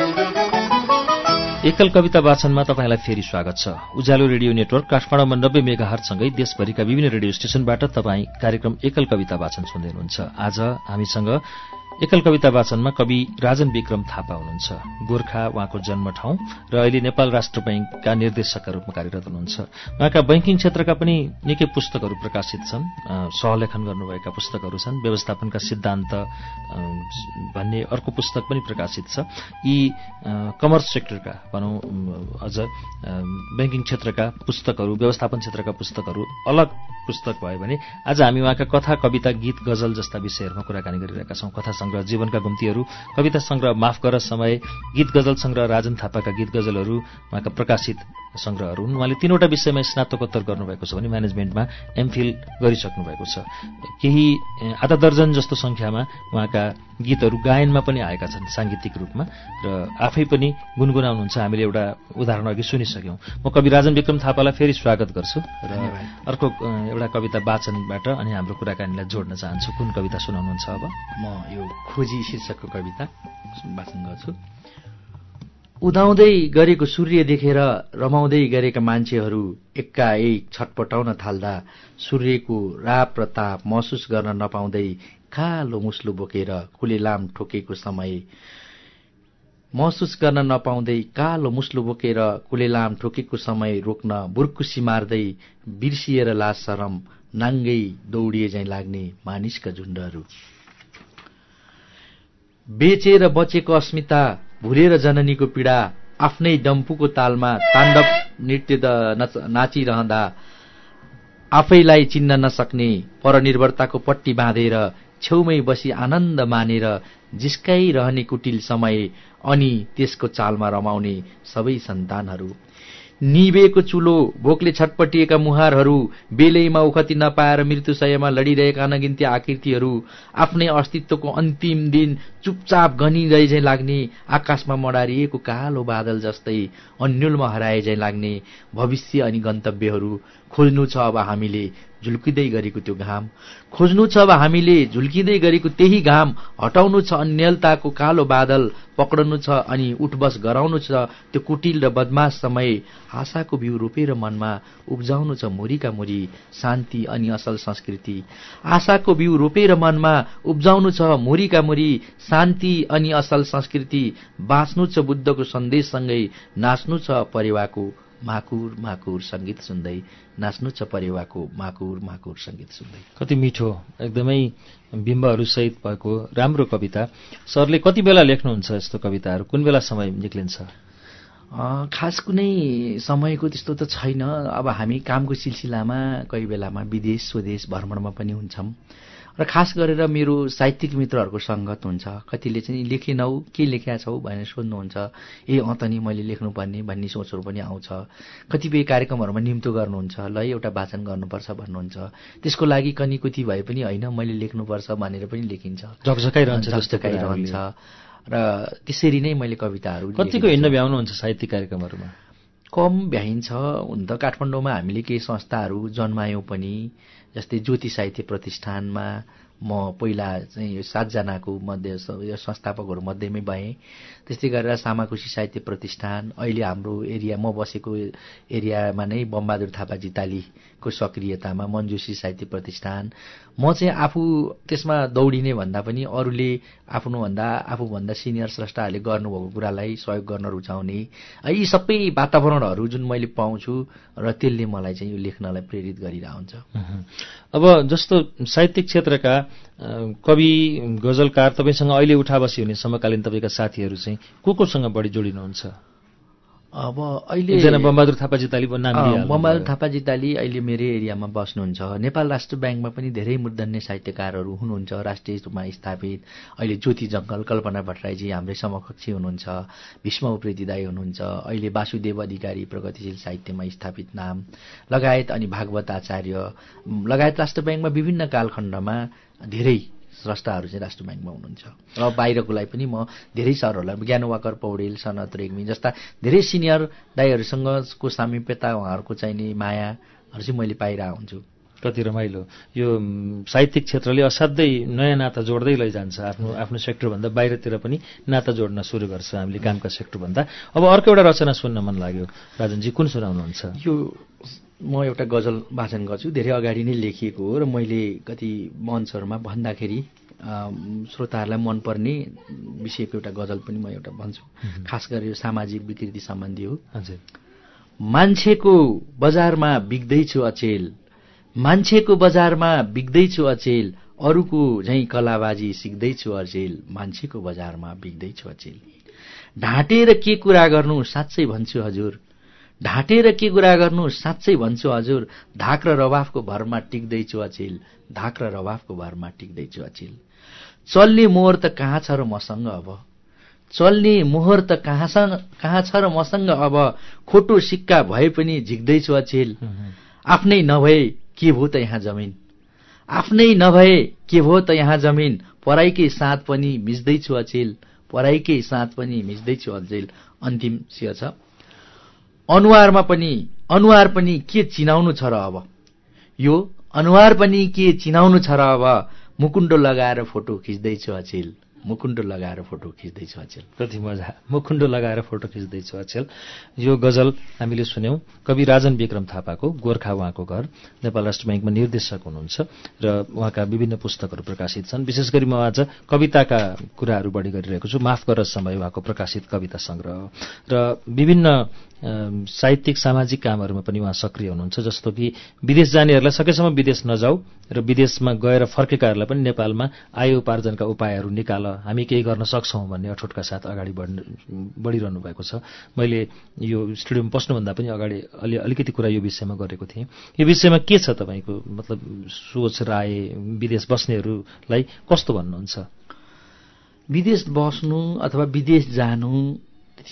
एकल कविता वाचनमा तपाईँलाई फेरि स्वागत छ। उज्यालो रेडियो नेटवर्क काठमाडौँमा नब्बे मेगा हटसँगै देशभरिका विभिन्न रेडियो स्टेशनबाट तपाईँ कार्यक्रम एकल कविता वाचन सुन्दै हुनुहुन्छ। आज हामीसँग एकल कविता वाचनमा कवि राजन विक्रम थापा हुनुहुन्छ। गोर्खा उहाँको जन्म ठाउँ र अहिले नेपाल राष्ट्र बैङ्कका निर्देशकका रूपमा कार्यरत हुनुहुन्छ। उहाँका बैङ्किङ क्षेत्रका पनि निकै पुस्तकहरू प्रकाशित छन्। सहलेखन गर्नुभएका पुस्तकहरू छन्। व्यवस्थापनका सिद्धान्त भन्ने अर्को पुस्तक पनि प्रकाशित छ। यी कमर्स सेक्टरका भनौँ अझ ब्याङ्किङ क्षेत्रका पुस्तकहरू व्यवस्थापन क्षेत्रका पुस्तकहरू अलग पुस्तक भयो भने आज हामी उहाँका कथा कविता गीत गजल जस्ता विषयहरूमा कुराकानी गरिरहेका छौँ। कथा संग्रह जीवनका घुम्तीहरू कविता संग्रह माफ गर समय गीत गजल संग्रह राजन थापाका गीत गजलहरू उहाँका प्रकाशित संग्रहहरू। हुन्। उहाँले तीनवटा विषयमा स्नातकोत्तर गर्नुभएको छ भने म्यानेजमेन्टमा एमफिल गरिसक्नु भएको छ। केही आधा दर्जन जस्तो संख्यामा उहाँका गीतहरू गायनमा पनि आएका छन् साङ्गीतिक रूपमा र आफै पनि गुनगुनाउनुहुन्छ। हामीले एउटा उदाहरण अघि सुनिसक्यौँ। म कवि राजन विक्रम थापालाई फेरि स्वागत गर्छु र अर्को एउटा कविता वाचनबाट अनि हाम्रो कुराकानीलाई जोड्न चाहन्छु। कुन कविता सुनाउनुहुन्छ अब? म यो खोजी शीर्षकको कविता वाचन गर्छु। उदाउँदै गरेको सूर्य देखेर रमाउँदै गरेका मान्छेहरू एकाएक छटपटाउन थाल्दा सूर्यको राप र ताप महसुस गर्न नपाउँदै कालो मुस्लो बोकेर कुलेलाम ठोकेको समय महसुस गर्न नपाउँदै कालो मुस्लो बोकेर कुलेलाम ठोकेको समय रोक्न बुर्कुसी मार्दै बिर्सिएर लास सरम नाङ्गै दौडिए झैँ लाग्ने मानिसका झुण्डहरू। बेचेर बचेको अस्मिता भुलेर जननीको पीडा आफ्नै डम्फुको तालमा ताण्डव नृत्य नाचिरहँदा आफैलाई चिन्न नसक्ने परनिर्भरताको पट्टी बाँधेर छेउमै बसी आनन्द मानेर जिस्काइरहने कुटिल समय अनि त्यसको चालमा रमाउने सबै सन्तानहरू। निबेको चुलो भोकले छटपटिएका मुहारहरू बेलैमा उखति नपाएर मृत्युशयमा लडिरहेका अनगिन्ती आकृतिहरू आफ्नै अस्तित्वको अन्तिम दिन चुपचाप गनिँदै झैँ लाग्ने आकाशमा मडारिएको कालो बादल जस्तै अन्यलमा हराए झैँ लाग्ने भविष्य अनि गन्तव्यहरू खोज्नु छ अब हामीले। झुल्किँदै गरेको त्यो घाम। खोज्नु छ अब हामीले झुल्किँदै गरेको त्यही घाम हटाउनु छ अन्यलताको कालो बादल पक्रनु छ अनि उठबस गराउनु छ त्यो कुटिल र बदमास समय। आशाको बिउ रोपेर मनमा उब्जाउनु छ मुरीका मुरी शान्ति अनि असल संस्कृति। आशाको बिउ रोपेर मनमा उब्जाउनु छ मुरीका मुरी शान्ति अनि असल संस्कृति। बाँच्नु छ बुद्धको सन्देशसँगै नाच्नु छ परेवाको माकुर माकुर सङ्गीत सुन्दै नाच्नु छ परेवाको माकुर माकुर सङ्गीत सुन्दै। कति मिठो एकदमै बिम्बहरू सहित भएको राम्रो कविता। सरले कति बेला लेख्नुहुन्छ यस्तो कविताहरू? कुन बेला समय निक्लिन्छ? खास कुनै समयको त्यस्तो त छैन। अब हामी कामको सिलसिलामा कोही बेलामा विदेश स्वदेश भ्रमणमा पनि हुन्छौँ। र खास गरेर मेरो साहित्यिक मित्रहरूको सङ्गत हुन्छ। कतिले चाहिँ लेखेनौ के लेखेका छौ? भनेर सोध्नुहुन्छ। ए अँ त नि मैले लेख्नुपर्ने भन्ने सोचहरू पनि आउँछ। कतिपय कार्यक्रमहरूमा निम्तो गर्नुहुन्छ। ल एउटा वाचन गर्नुपर्छ भन्नुहुन्छ। त्यसको लागि कनिकुति भए पनि होइन मैले लेख्नुपर्छ भनेर पनि लेखिन्छ। झकझकाइरहन्छ झकझकाइरहन्छ र त्यसरी नै मैले कविताहरू कतिको हिँड्न भ्याउनुहुन्छ साहित्यिक कार्यक्रमहरूमा? कम भ्याइन्छ। हुन त काठमाडौँमा हामीले केही संस्थाहरू जन्मायौँ पनि। जस्तै ज्योति साहित्य प्रतिष्ठानमा म पहिला चाहिँ यो सातजनाको मध्ये यो संस्थापकहरू मध्येमै भएँ। त्यस्तै गरेर सामाकुसी साहित्य प्रतिष्ठान अहिले हाम्रो एरिया म बसेको एरियामा नै बमबहादुर थापा जितालीको सक्रियतामा मन्जुसी साहित्य प्रतिष्ठान। म चाहिँ आफू त्यसमा दौडिने भन्दा पनि अरूले आफ्नोभन्दा आफूभन्दा सिनियर स्रष्टाहरूले गर्नुभएको कुरालाई सहयोग गर्न रुचाउने। यी सबै वातावरणहरू जुन मैले पाउँछु र त्यसले मलाई चाहिँ यो लेख्नलाई प्रेरित गरिरहन्छ। अब जस्तो साहित्यिक क्षेत्रका कवि गजलकार तपाईँसँग अहिले उठा बसी हुने समकालीन तपाईँका साथीहरू चाहिँ को कोसँग बढी जोडिनुहुन्छ? अब अहिले एकजना बमबहादुर थापाजिताली नाम बमबहादुर थापाजिताली अहिले मेरो एरियामा बस्नुहुन्छ। नेपाल राष्ट्र ब्याङ्कमा पनि धेरै मूर्धन्य साहित्यकारहरू हुनुहुन्छ राष्ट्रिय रूपमा स्थापित। अहिले ज्योति जङ्गल कल्पना भट्टराईजी हाम्रै समकक्षी हुनुहुन्छ भीष्म उप्रेती दाई हुनुहुन्छ। अहिले वासुदेव अधिकारी प्रगतिशील साहित्यमा स्थापित नाम। लगायत अनि भागवत आचार्य। लगायत राष्ट्र ब्याङ्कमा विभिन्न कालखण्डमा धेरै स्रष्टाहरू चाहिँ राष्ट्र ब्याङ्कमा हुनुहुन्छ। र बाहिरकोलाई पनि म धेरै सरहरूलाई ज्ञानवाकर पौडेल सनत रेग्मी जस्ता धेरै सिनियर दाईहरूसँगको सामिप्यता उहाँहरूको चाहिने मायाहरू चाहिँ मैले पाइरहेको हुन्छु। कति रमाइलो। यो साहित्यिक क्षेत्रले असाध्यै नयाँ नाता जोड्दै लैजान्छ। आफ्नो आफ्नो सेक्टरभन्दा बाहिरतिर पनि नाता जोड्न सुरु गर्छ हामीले कामका सेक्टरभन्दा। अब अर्को एउटा रचना सुन्न मन लाग्यो। राजनजी कुन सुनाउनुहुन्छ? यो म एउटा गजल वाचन गर्छु। धेरै अगाडि नै लेखिएको हो र मैले कति मञ्चहरूमा भन्दाखेरि श्रोताहरूलाई मनपर्ने विषयको एउटा गजल पनि म एउटा भन्छु। खास गरेर यो सामाजिक विकृति सम्बन्धी हो। हजुर। मान्छेको बजारमा बिग्दैछु अचेल मान्छेको बजारमा बिग्दैछु अचेल अरूको झैँ कलाबाजी सिक्दैछु अचेल मान्छेको बजारमा बिग्दैछु अचेल। ढाँटेर के कुरा गर्नु साँच्चै भन्छु हजुर। ढाँटेर के कुरा गर्नु? साँच्चै भन्छु हजुर धाक र रवाफको भरमा टिक्दैछु अचेल धाक र रवाफको भरमा टिक्दैछु अचेल चल्ने मोहर त कहाँ छ र मसँग अब? चल्ने मोहर त कहाँसँग कहाँ छ र मसँग अब? खोटो सिक्का भए पनि झिक्दैछु अचेल आफ्नै नभए के भो त यहाँ जमिन? आफ्नै नभए के भो त यहाँ जमिन? पराईकै साथ पनि मिच्दैछु अचेल पराईकै साथ पनि मिच्दैछु अचेल अन्तिम सिय छ। अनुहारमा पनि अनुहार पनि के चिनाउनु छ र अब? यो अनुहार पनि के चिनाउनु छ र अब? मुकुण्डो लगाएर फोटो खिच्दैछु अचेल। मुकुण्डो लगाएर फोटो खिच्दैछु अचेल। कति मजा। मुकुण्डो लगाएर फोटो खिच्दैछु अचेल। यो गजल हामीले सुन्यौं कवि राजन विक्रम थापाको गोर्खा उहाँको घर नेपाल राष्ट्र ब्याङ्कमा निर्देशक हुनुहुन्छ र उहाँका विभिन्न पुस्तकहरू प्रकाशित छन्। विशेष गरी म आज कविताका कुराहरू बढी गरिरहेको छु। माफ गर समय उहाँको प्रकाशित कविता संग्रह र विभिन्न साहित्यिक सामाजिक कामहरूमा पनि उहाँ सक्रिय हुनुहुन्छ जस्तो कि विदेश जानेहरूलाई सकेसम्म विदेश नजाऊ र विदेशमा गएर फर्केकाहरूलाई पनि नेपालमा आय उपार्जनका उपायहरू निकाल हामी केही गर्न सक्छौँ भन्ने अठोटका साथ अगाडि बढ्नु बढिरहनु भएको छ। मैले यो स्टुडियोमा पस्नुभन्दा पनि अगाडि अलि अलिकति कुरा यो विषयमा गरेको थिएँ। यो विषयमा के छ तपाईँको मतलब सोच राय विदेश बस्नेहरूलाई कस्तो भन्नुहुन्छ? विदेश बस्नु अथवा विदेश जानु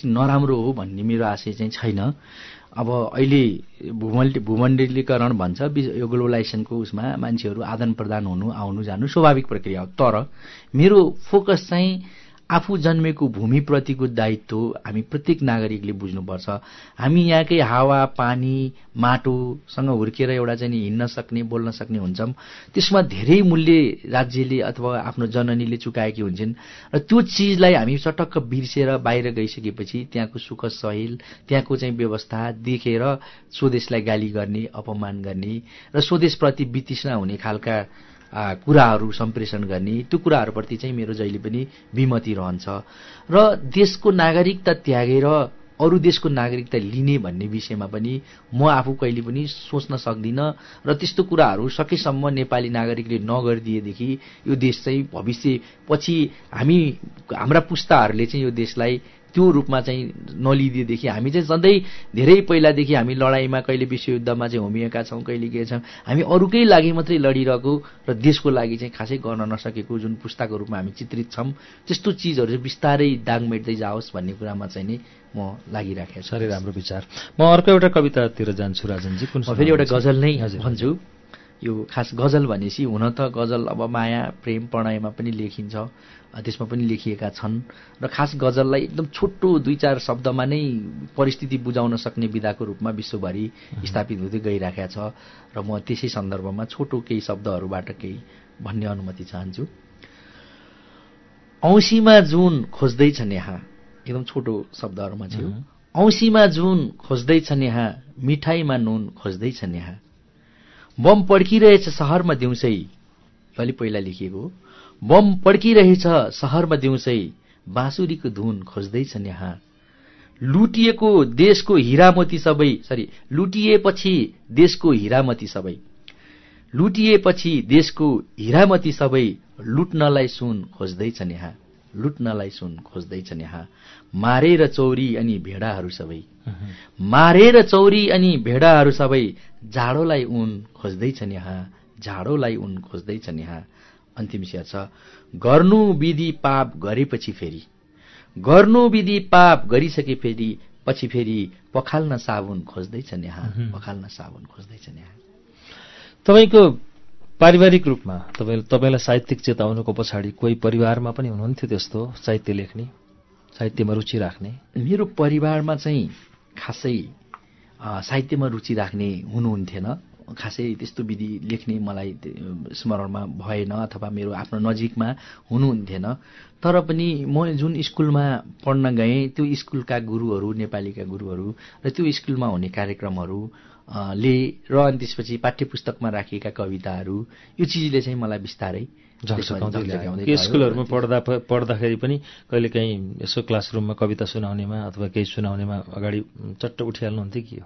नराम्रो हो भन्ने मेरो आशय चाहिँ छैन। अब अहिले भूमण्ड भूमण्डलीकरण भन्छ यो ग्लोबलाइजेसनको उसमा मान्छेहरू आदान प्रदान हुनु आउनु जानु स्वाभाविक प्रक्रिया हो। तर मेरो फोकस चाहिँ आफू जन्मेको भूमिप्रतिको दायित्व हामी प्रत्येक नागरिकले बुझ्नुपर्छ। हामी यहाँकै हावा पानी माटोसँग हुर्केर एउटा चाहिँ हिँड्न सक्ने बोल्न सक्ने हुन्छौँ। त्यसमा धेरै मूल्य राज्यले अथवा आफ्नो जननीले चुकाएकी हुन्छन्। र त्यो चिजलाई हामी चटक्क बिर्सेर बाहिर गइसकेपछि त्यहाँको सुख सहेल त्यहाँको चाहिँ व्यवस्था देखेर स्वदेशलाई गाली गर्ने अपमान गर्ने र स्वदेशप्रति वितृष्णा हुने खालका कुराहरू सम्प्रेषण गर्ने त्यो कुराहरूप्रति चाहिँ मेरो जहिले पनि विमति रहन्छ। र देशको नागरिकता त्यागेर अरू देशको नागरिकता लिने भन्ने विषयमा पनि म आफू कहिले पनि सोच्न सक्दिनँ र त्यस्तो कुराहरू सकेसम्म नेपाली नागरिकले नगरिदिएदेखि यो देश चाहिँ भविष्य पछि हामी हाम्रा पुस्ताहरूले चाहिँ यो देशलाई त्यो रूपमा चाहिँ नलिदिएदेखि हामी चाहिँ सधैँ धेरै पहिलादेखि हामी लडाइँमा कहिले विश्वयुद्धमा चाहिँ होमिएका छौँ कहिले के छौँ हामी अरूकै लागि मात्रै लडिरहेको र देशको लागि चाहिँ खासै गर्न नसकेको जुन पुस्ताको रूपमा हामी चित्रित छौँ त्यस्तो चिजहरू चाहिँ बिस्तारै दाग मेट्दै जाओस् भन्ने कुरामा चाहिँ नि म लागिराखेको छु। साह्रै राम्रो विचार। म अर्को एउटा कवितातिर जान्छु राजनजी। कुन फेरि एउटा गजल नै भन्छु। यो खास गजल भनेपछि हुन त गजल अब माया प्रेम प्रणयमा पनि लेखिन्छ त्यसमा पनि लेखिएका छन्। र खास गजललाई एकदम छोटो दुई चार शब्दमा नै परिस्थिति बुझाउन सक्ने विधाको रूपमा विश्वभरि स्थापित हुँदै गइराखेका छ। र म त्यसै सन्दर्भमा छोटो केही शब्दहरूबाट केही भन्ने अनुमति चाहन्छु। औँसीमा जुन खोज्दैछन् यहाँ एकदम छोटो शब्दहरूमा छु औँसीमा जुन खोज्दैछन् यहाँ मिठाईमा नुन खोज्दैछन् यहाँ। बम पड्किरहेछ सहरमा दिउँसै। अलि पहिला लेखिएको बम पड्किरहेछ सहरमा दिउँसै बाँसुरीको धुन खोज्दैछन् यहाँ। लुटिएको देशको हिरामती सबै सरी लुटिएपछि देशको हिरामती सबै। लुटिएपछि देशको हिरामती सबै लुट्नलाई सुन खोज्दैछन् यहाँ। लुट्नलाई सुन खोज्दैछन् यहाँ। मारेर चौरी अनि भेडाहरू सबै। मारेर चौरी अनि भेडाहरू सबै जाडोलाई उन खोज्दैछन् यहाँ। झाडोलाई उन खोज्दैछन् यहाँ। अन्तिम शेर छ गर्नु विधि पाप गरेपछि फेरि। गर्नु विधि पाप गरिसके फेरि पछि फेरि पखाल्न साबुन खोज्दैछन् यहाँ। पखाल्न साबुन खोज्दैछन् यहाँ। तपाईँको पारिवारिक रूपमा तपाईँ तपाईँलाई साहित्यिक चेताउनुको पछाडि कोही परिवारमा पनि हुनुहुन्थ्यो त्यस्तो साहित्य लेख्ने साहित्यमा रुचि राख्ने? मेरो परिवारमा चाहिँ खासै साहित्यमा रुचि राख्ने हुनुहुन्थेन। खासै त्यस्तो विधि लेख्ने मलाई स्मरणमा भएन अथवा मेरो आफ्नो नजिकमा हुनुहुन्थेन। तर पनि म जुन स्कुलमा पढ्न गएँ त्यो स्कुलका गुरुहरू नेपालीका गुरुहरू र त्यो स्कुलमा हुने कार्यक्रमहरू ले र अनि त्यसपछि पाठ्य पुस्तकमा राखिएका कविताहरू यो चिजले चाहिँ मलाई बिस्तारै स्कुलहरूमा पढ्दा पढ्दाखेरि पनि कहिलेकाहीँ यसो क्लासरुममा कविता सुनाउनेमा अथवा केही सुनाउनेमा अगाडि चट्ट उठिहाल्नुहुन्थ्यो कि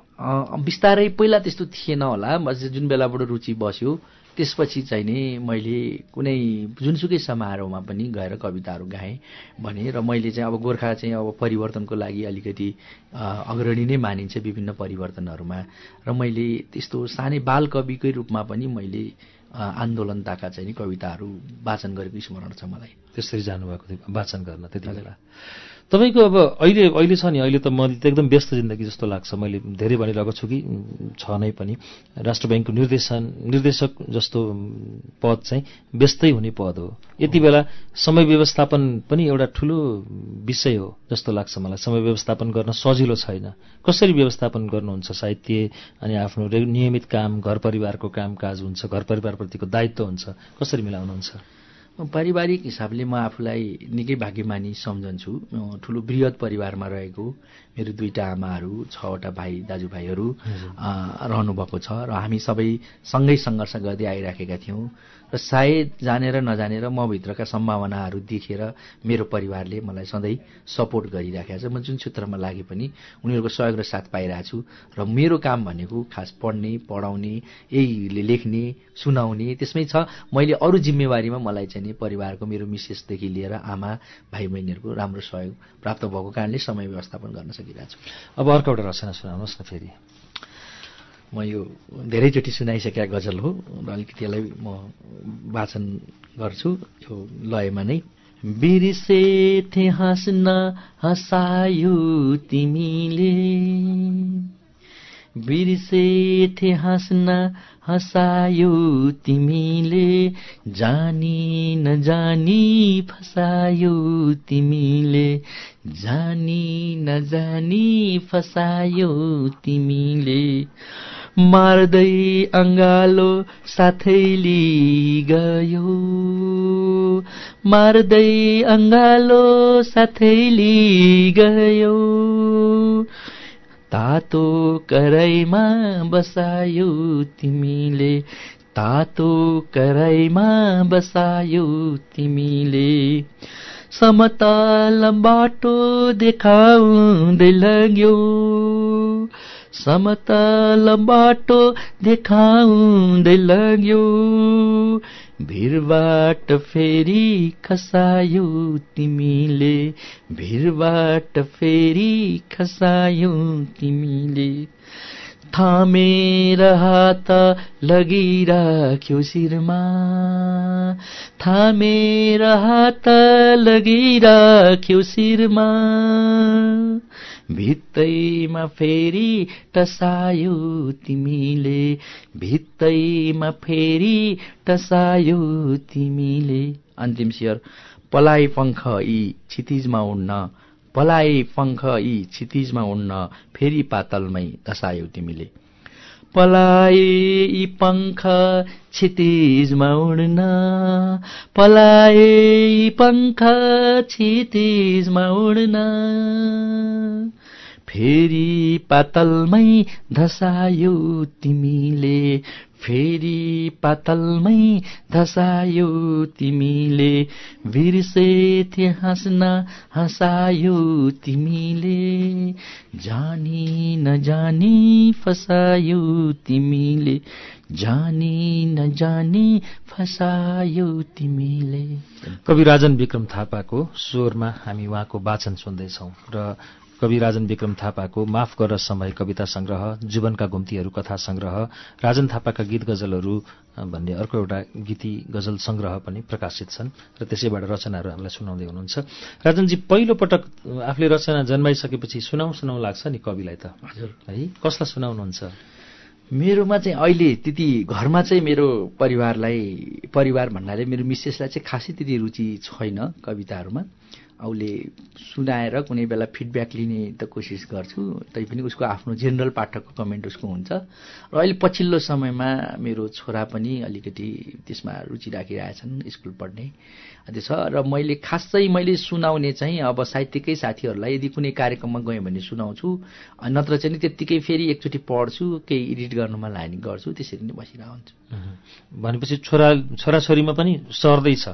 बिस्तारै पहिला त्यस्तो थिएन होला। जुन बेलाबाट रुचि बस्यो त्यसपछि चाहिँ नि मैले कुनै जुनसुकै समारोहमा पनि गएर कविताहरू गाएँ भने र मैले चाहिँ अब गोर्खा चाहिँ अब परिवर्तनको लागि अलिकति अग्रणी नै मानिन्छ विभिन्न परिवर्तनहरूमा। र मैले त्यस्तो सानै बाल कविकै रूपमा पनि मैले आन्दोलनताका चाहिँ नि कविताहरू वाचन गरेको स्मरण छ मलाई। त्यसरी जानुभएको थियो। वाचन गर्न त्यति बेला। तपाईँको अब अहिले अहिले छ नि अहिले त मैले त एकदम व्यस्त जिन्दगी जस्तो लाग्छ। मैले धेरै भनिरहेको छु कि छ नै पनि। राष्ट्र ब्याङ्कको निर्देशन निर्देशक जस्तो पद चाहिँ व्यस्तै हुने पद हो। यति बेला समय व्यवस्थापन पनि एउटा ठुलो विषय हो जस्तो लाग्छ मलाई। समय व्यवस्थापन गर्न सजिलो छैन। कसरी व्यवस्थापन गर्नुहुन्छ? साहित्य अनि आफ्नो नियमित काम घर परिवारको कामकाज हुन्छ घर परिवारप्रतिको दायित्व हुन्छ। कसरी मिलाउनुहुन्छ? पारिवारिक हिसाबले म आफूलाई निकै भाग्यमानी सम्झन्छु। ठुलो वृहत परिवारमा रहेको मेरो दुईवटा आमाहरू छवटा भाइ दाजुभाइहरू रहनुभएको छ र हामी सबै सँगै सङ्घर्ष गर्दै आइराखेका थियौँ। र सायद जानेर नजानेर म भित्रका सम्भावनाहरू देखेर मेरो परिवारले मलाई सधैँ सपोर्ट गरिराखेको छ। म जुन क्षेत्रमा लागे पनि उनीहरूको सहयोग र साथ पाइरहेको छु र मेरो काम भनेको खास पढ्ने पढाउने यही लेख्ने सुनाउने त्यसमै छ। मैले अरू जिम्मेवारीमा मलाई चाहिँ नि परिवारको मेरो मिसेसदेखि लिएर आमा भाइ बहिनीहरूको राम्रो सहयोग प्राप्त भएको कारणले समय व्यवस्थापन गर्न सकिरहेको छु। अब अर्को एउटा रचना सुनाउनुहोस् न फेरि। म यो धेरैचोटि सुनाइसकेका गजल हो अलिकति यसलाई म वाचन गर्छु यो लयमा नै। बिर्सेथे हाँस्न हँसायो तिमीले। बिर्सेथे हाँस्न हँसायो तिमीले। जानी नजानी फसायो तिमीले। जानी नजानी फसायो तिमीले। मार्दै अङ्गालो साथैली गयो मार्दै अङ्गालो साथैली गयो तातो कराईमा बसायो तिमीले। तातो कराईमा बसायो तिमीले। समतल बाटो देखाउँदै लग्यो। समतल बाटो देखाउँदै लग्यो। भिरबाट फेरि खसायो तिमीले। भिरबाट फेरि खसायो तिमीले। थामेर हात लगिराख्यो शिरमा। थामेर हात लगिराख्यो शिरमा। भित्तैमा फेरि टसायो तिमीले। भित्तैमा फेरि टसायो तिमीले। अन्तिम सियर पलाइ पङ्ख यी क्षितिजमा उड्न। पलाइ पङ्ख यी क्षितिजमा उड्न। फेरि पातलमै धसायो तिमीले। पलाए यी पङ्ख क्षितिजमा उड्न पलाए यी पङ्ख क्षितिजमा उड्न फेरि पातलमै धसायो तिमीले। फेरि पातलमै धसायो तिमीले। बिर्सेथे हाँस्न हँसायो तिमीले। जानी नजानी फसायो तिमीले। जानी नजानी फसायो तिमीले। कवि राजन विक्रम थापाको स्वरमा हामी उहाँको वाचन सुन्दैछौँ र कवि राजन विक्रम थापाको माफ गर समय कविता संग्रह जीवनका घुम्तीहरू कथा संग्रह राजन थापाका गीत गजलहरू भन्ने अर्को एउटा गीती गजल संग्रह पनि प्रकाशित छन् र त्यसैबाट रचनाहरू हामीलाई सुनाउँदै हुनुहुन्छ। राजनजी पहिलो पटक आफूले रचना जन्माइसकेपछि सुनाउ सुनाउ लाग्छ नि कविलाई त? हजुर। है कसलाई सुनाउनुहुन्छ? मेरोमा चाहिँ अहिले त्यति घरमा चाहिँ मेरो परिवारलाई परिवार भन्नाले मेरो मिसेसलाई चाहिँ खासै त्यति रुचि छैन कविताहरूमा। उसले सुनाएर कुनै बेला फिडब्याक लिने त कोसिस गर्छु तैपनि उसको आफ्नो जेनरल पाठकको कमेन्ट उसको हुन्छ। र अहिले पछिल्लो समयमा मेरो छोरा पनि अलिकति त्यसमा रुचि राखिरहेछन् स्कुल पढ्ने। छ। र मैले खासै मैले सुनाउने चाहिँ अब साहित्यिकै साथीहरूलाई यदि कुनै कार्यक्रममा गएँ भने सुनाउँछु। नत्र चाहिँ त्यत्तिकै फेरि एकचोटि पढ्छु केही एडिट गर्नुमा लाने गर्छु त्यसरी नै बसिरहेको हुन्छु भनेपछि छोरा छोराछोरीमा पनि सर्दैछ?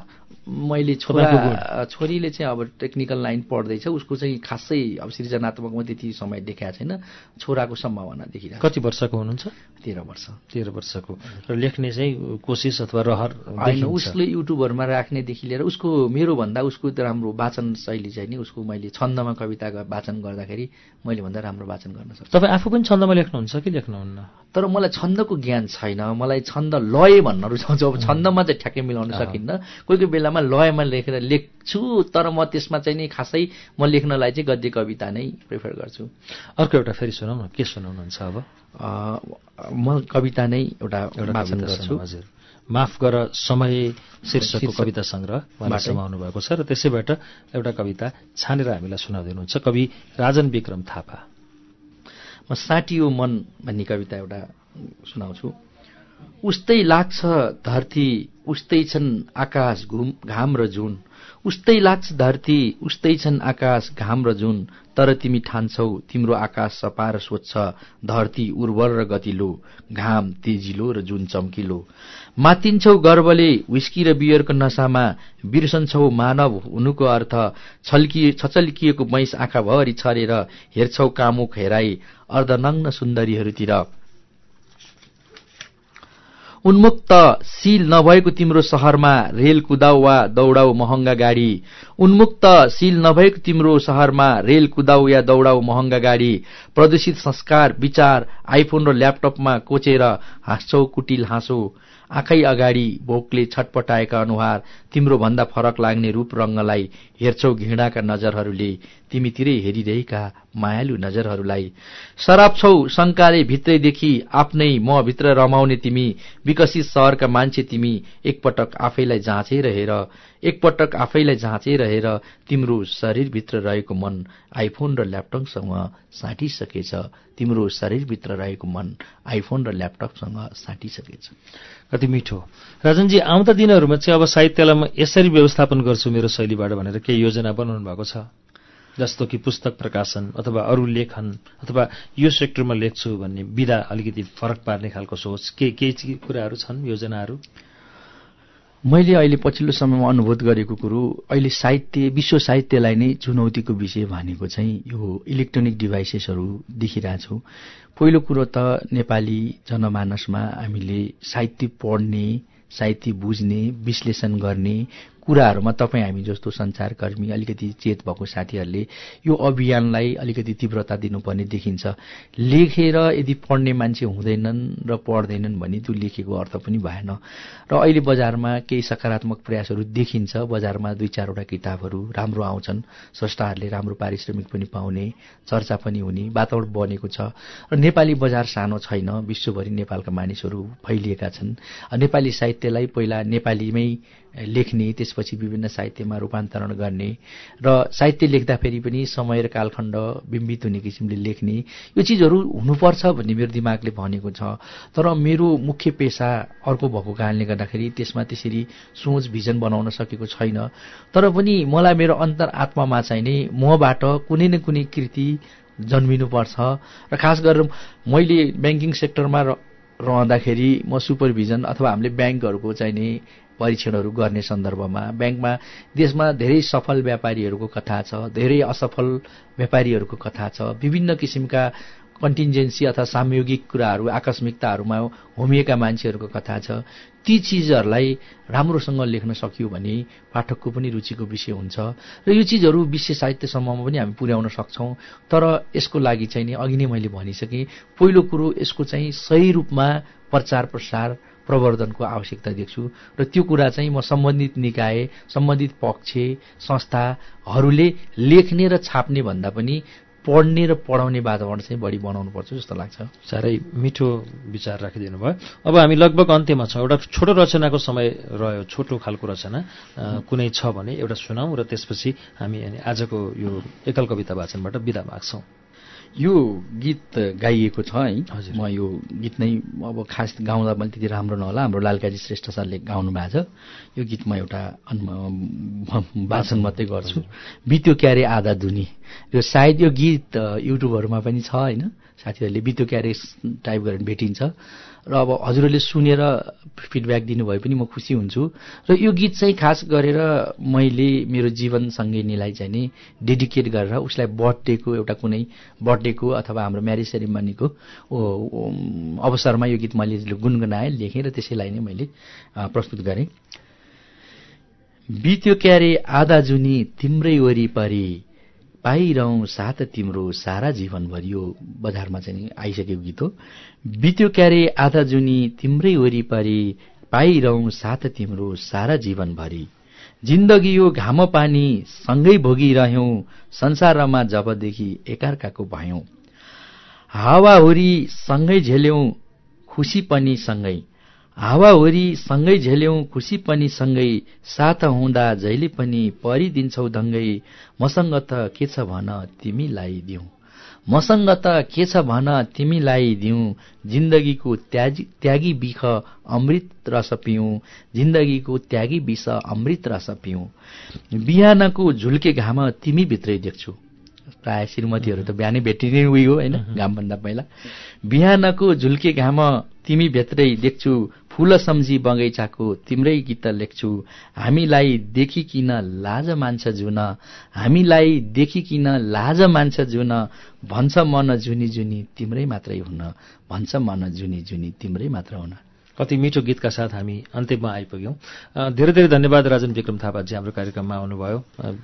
मैले छोरा छोरीले चाहिँ अब टेक्निकल लाइन पढ्दैछ उसको चाहिँ खासै अब सृजनात्मकमा त्यति समय देखाएको छैन। छोराको सम्भावना देखिरहेको कति वर्षको हुनुहुन्छ? तेह्र वर्ष। तेह्र वर्षको। र लेख्ने चाहिँ कोसिस अथवा रहर होइन उसले युट्युबहरूमा राख्नेदेखि लिएर उसको मेरोभन्दा उसको राम्रो वाचन शैली चाहिँ नि उसको मैले छन्दमा कविता वाचन गर्दाखेरि मैले भन्दा राम्रो वाचन गर्न सक्छु। तपाईँ आफू पनि छन्दमा लेख्नुहुन्छ कि लेख्नुहुन्न? तर मलाई छन्दको ज्ञान छैन मलाई छन्द लय भन्न रुचाउँछु अब छन्दमा चाहिँ ठ्याक्कै मिलाउन सकिन्न कोही कोही बेलामा लयमा लेखेर लेख्छु तर म त्यसमा चाहिँ नि खासै म लेख्नलाई चाहिँ गद्य कविता नै प्रिफर गर्छु। अर्को एउटा फेरि सुनाउ न के सुनाउनुहुन्छ अब? म कविता नै एउटा वाचन गर्छु। हजुर। माफ गर समय शीर्षकको कविता सङ्ग्रह उहाँले समाउनु भएको छ र त्यसैबाट एउटा कविता छानेर हामीलाई सुनाइदिनुहुन्छ कवि राजन विक्रम थापा। म साटियो मन भन्ने कविता एउटा सुनाउँछु। उस्तै लाग्छ धरती उस्तै छन् आकाश घुम घाम र जुन। उस्तै लाग्छ धरती उस्तै छन् आकाश घाम र जुन। तर तिमी ठान्छौ तिम्रो आकाश सपा र स्वच्छ धरती उर्वर र गतिलो घाम तेजिलो र जुन चम्किलो। मातिन्छौ गर्वले विस्की र बियरको नसामा बिर्सन्छौ मानव हुनुको अर्थ छचल्किएको मैस आँखाभरि छरेर हेर्छौ कामुक हेराई अर्धनग्न सुन्दरीहरूतिर। उन्मुक्त सील नभएको तिम्रो शहरमा रेल कुदाउ वा दौडाउ महँगा गाडी। उन्मुक्त सील नभएको तिम्रो शहरमा रेल कुदाउ या दौडाउ महँगा गाडी। प्रदूषित संस्कार विचार आइफोन र ल्यापटपमा कोचेर हाँस्छौ कुटिल हाँसो। आँखै अगाडि भोकले छटपटाएका अनुहार तिम्रो भन्दा फरक लाग्ने रूप रंगलाई हेर्छौ घृणाका नजरहरूले। तिमीतिरै हेरिरहेका मायालु नजरहरूलाई। शराब छौ शङ्काले भित्रैदेखि आफ्नै म भित्र रमाउने तिमी विकसित सहरका मान्छे तिमी एकपटक आफैलाई जाँचेर हेर एकपटक आफैलाई जाँचेर हेर तिम्रो शरीरभित्र रहेको मन आइफोन र ल्यापटपसँग साटिसकेछ। तिम्रो शरीरभित्र रहेको मन आइफोन र ल्यापटपसँग साटिसकेछ। कति मिठो। राजनजी आउँदा दिनहरूमा चाहिँ अब साहित्यलाई म यसरी व्यवस्थापन गर्छु मेरो शैलीबाट भनेर केही योजना बनाउनु भएको छ? जस्तो कि पुस्तक प्रकाशन अथवा अरू लेखन अथवा यो सेक्टरमा लेख्छु भन्ने विधा अलिकति फरक पार्ने खालको सोच के केही कुराहरू छन् योजनाहरू? मैले अहिले पछिल्लो समयमा अनुभूत गरेको कुरो अहिले साहित्य विश्व साहित्यलाई नै चुनौतीको विषय भनेको चाहिँ यो इलेक्ट्रोनिक डिभाइसेसहरू देखिरहेछौँ। पहिलो कुरो त नेपाली जनमानसमा हामीले साहित्य पढ्ने साहित्य बुझ्ने विश्लेषण गर्ने कुराहरूमा तपाईँ हामी जस्तो सञ्चारकर्मी अलिकति चेत भएको साथीहरूले यो अभियानलाई अलिकति तीव्रता दिनुपर्ने देखिन्छ। लेखेर यदि पढ्ने मान्छे हुँदैनन् र पढ्दैनन् भने त्यो लेखेको अर्थ पनि भएन। र अहिले बजारमा केही सकारात्मक प्रयासहरू देखिन्छ। बजारमा दुई चारवटा किताबहरू राम्रो आउँछन्। स्रष्टाहरूले राम्रो पारिश्रमिक पनि पाउने चर्चा पनि हुने वातावरण बनेको छ। र नेपाली बजार सानो छैन। विश्वभरि नेपालका मानिसहरू फैलिएका छन्। नेपाली साहित्यलाई पहिला नेपालीमै लेख्ने त्यसपछि विभिन्न साहित्यमा रूपान्तरण गर्ने र साहित्य लेख्दाखेरि पनि समय र कालखण्ड बिम्बित हुने किसिमले लेख्ने यो चिजहरू हुनुपर्छ भन्ने मेरो दिमागले भनेको छ। तर मेरो मुख्य पेसा अर्को भएको कारणले गर्दाखेरि त्यसमा त्यसरी सोच भिजन बनाउन सकेको छैन। तर पनि मलाई मेरो अन्तर आत्मामा चाहिँ नै मबाट कुनै न कुनै कृति जन्मिनुपर्छ र खास गरेर मैले ब्याङ्किङ सेक्टरमा रहँदाखेरि म सुपरभिजन अथवा हामीले ब्याङ्कहरूको चाहिँ नि परीक्षणहरू गर्ने सन्दर्भमा ब्याङ्कमा देशमा धेरै सफल व्यापारीहरूको कथा छ धेरै असफल व्यापारीहरूको कथा छ विभिन्न किसिमका कन्टिन्जेन्सी अथवा संयोगिक कुराहरू आकस्मिकताहरूमा होमिएका मान्छेहरूको कथा छ। ती चिजहरूलाई राम्रोसँग लेख्न सक्यो भने पाठकको पनि रुचिको विषय हुन्छ र यो चिजहरू विश्व साहित्यसम्ममा पनि हामी पुर्याउन सक्छौँ। तर यसको लागि चाहिँ नि अघि नै मैले भनिसकेँ पहिलो कुरो यसको चाहिँ सही रूपमा प्रचार प्रसार प्रवर्धनको आवश्यकता देख्छु। र त्यो कुरा चाहिँ म सम्बन्धित निकाय सम्बन्धित पक्ष संस्थाहरूले लेख्ने र छाप्ने भन्दा पनि पढ्ने र पढाउने वातावरण चाहिँ बढी बनाउनु पर्छ जस्तो लाग्छ। साह्रै मिठो विचार राखिदिनु भयो अब हामी लगभग अन्त्यमा छौँ। एउटा छोटो रचनाको समय रह्यो छोटो खालको रचना कुनै छ भने एउटा सुनाऊ र त्यसपछि हामी आजको यो एकल कविता वाचनबाट विदा माग्छौँ। यो गीत गाइएको छ है। म यो गीत नै अब खास गाउँदा पनि त्यति राम्रो नहोला। हाम्रो लालकाजी श्रेष्ठ सरले गाउनु भएको छ। यो गीत म एउटा वाचन मात्रै गर्छु। बित्यो क्यारे आधा धुनी। यो सायद यो गीत युट्युबहरूमा पनि छ होइन? साथीहरूले बित्यो क्यारे टाइप गरेर भेटिन्छ। र अब हजुरहरूले सुनेर फिडब्याक दिनुभए पनि म खुसी हुन्छु। र यो गीत चाहिँ खास गरेर मैले मेरो जीवन सङ्गिनीलाई चाहिँ नि डेडिकेट गरेर उसलाई बर्थडेको एउटा कुनै बर्थडेको अथवा हाम्रो म्यारिज सेरिमनीको अवसरमा यो गीत मैले गुनगुनाएँ लेखेँ र त्यसैलाई नै मैले प्रस्तुत गरेँ। बित्यो क्यारे आधा जुनी तिम्रै वरिपरि पाइरहँ साथ तिम्रो सारा जीवनभरि। यो बजारमा चाहिँ आइसकेको गीत हो। बित्यो क्यारे आधा जुनी तिम्रै वरिपरि पाइरहँ साथ तिम्रो सारा जीवनभरि। जिन्दगी यो घाम पानी सँगै भोगिरह्यौं संसारमा जबदेखि एकअर्काको भयौं। हावाहुरी सँगै झेल्यौं खुसी पनि सँगै। हावाहुरी सँगै झेल्यौं खुसी पनि सँगै साथ हुँदा जहिले पनि परिदिन्छौ दङ्गै मसँग त के छ भन तिमीलाई दिउँ। मसँग त के छ भन तिमीलाई दिउँ। जिन्दगीको त्यागी बिख अमृत रस पिउँ। जिन्दगीको त्यागी विष अमृत रस पिउँ। बिहानको झुल्के घाम तिमी भित्रै देख्छु। प्राय श्रीमतीहरू त बिहानै भेटिने उयो होइन घामभन्दा पहिला। बिहानको झुल्के घाम तिमी भित्रै देख्छु फूल सम्झी बगैँचाको तिम्रै गीत लेख्छु। हामीलाई देखिकिन लाज मान्छ जुन? हामीलाई देखिकिन लाज मान्छ जुन? भन्छ मन जुनी जुनी तिम्रै मात्रै हुन। भन्छ मन जुनी जुनी तिम्रै मात्र हुन। कति मिठो गीतका साथ हामी अन्त्यमा आइपुग्यौँ। धेरै धेरै धन्यवाद राजन विक्रम थापाजी हाम्रो कार्यक्रममा आउनुभयो।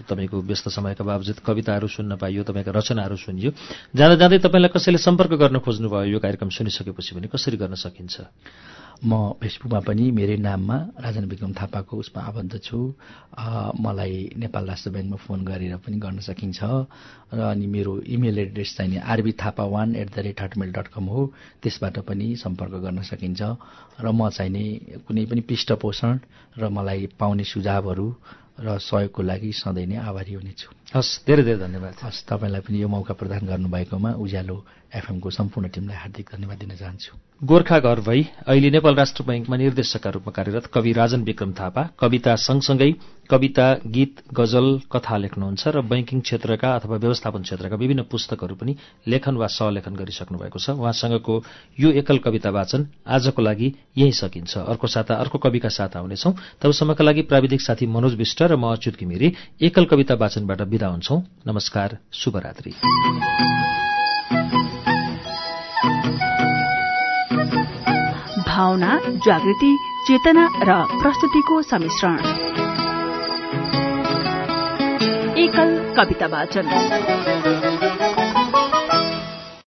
तपाईँको व्यस्त समयका बावजुद कविताहरू सुन्न पाइयो तपाईँका रचनाहरू सुनियो। जाँदा जाँदै तपाईँलाई कसैले सम्पर्क गर्न खोज्नुभयो यो कार्यक्रम सुनिसकेपछि पनि कसरी गर्न सकिन्छ? म फेसबुकमा पनि मेरै नाममा राजन विक्रम थापाको उसमा आबद्ध छु। मलाई नेपाल राष्ट्र ब्याङ्कमा फोन गरेर पनि गर्न सकिन्छ। र अनि मेरो इमेल एड्रेस चाहिँ नि RB Thapa one at the rate Hotmail dot com हो। त्यसबाट पनि सम्पर्क गर्न सकिन्छ। र म चाहिँ नि कुनै पनि पृष्ठपोषण र मलाई पाउने सुझावहरू र सहयोगको लागि सधैँ नै आभारी हुनेछु। हस् धेरै धेरै धन्यवाद। हस् तपाईँलाई पनि यो मौका प्रदान गर्नुभएकोमा उज्यालो एफएमको सम्पूर्ण टिमलाई हार्दिक धन्यवाद दिन चाहन्छु। गोर्खा घर भई अहिले नेपाल राष्ट्र ब्याङ्कमा निर्देशकका रूपमा कार्यरत कवि राजन विक्रम थापा कविता सँगसँगै कविता गीत गजल कथा लेख्नुहुन्छ र बैंकिङ क्षेत्रका अथवा व्यवस्थापन क्षेत्रका विभिन्न पुस्तकहरू पनि लेखन वा सहलेखन गरिसक्नु भएको छ। उहाँसँगको यो एकल कविता वाचन आजको लागि यही सकिन्छ। अर्को साता अर्को कविका साथ आउनेछौ। तबसम्मका लागि प्राविधिक साथी मनोज विष्ट र म अच्युत घिमिरे एकल कविता वाचनबाट विदा हुन्छौ। नमस्कार शुभरात्री। भावना जागृति चेतना र प्रस्तुतिको सम्मिश्रण एकल कविता वाचन।